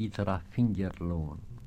It's a finger loan.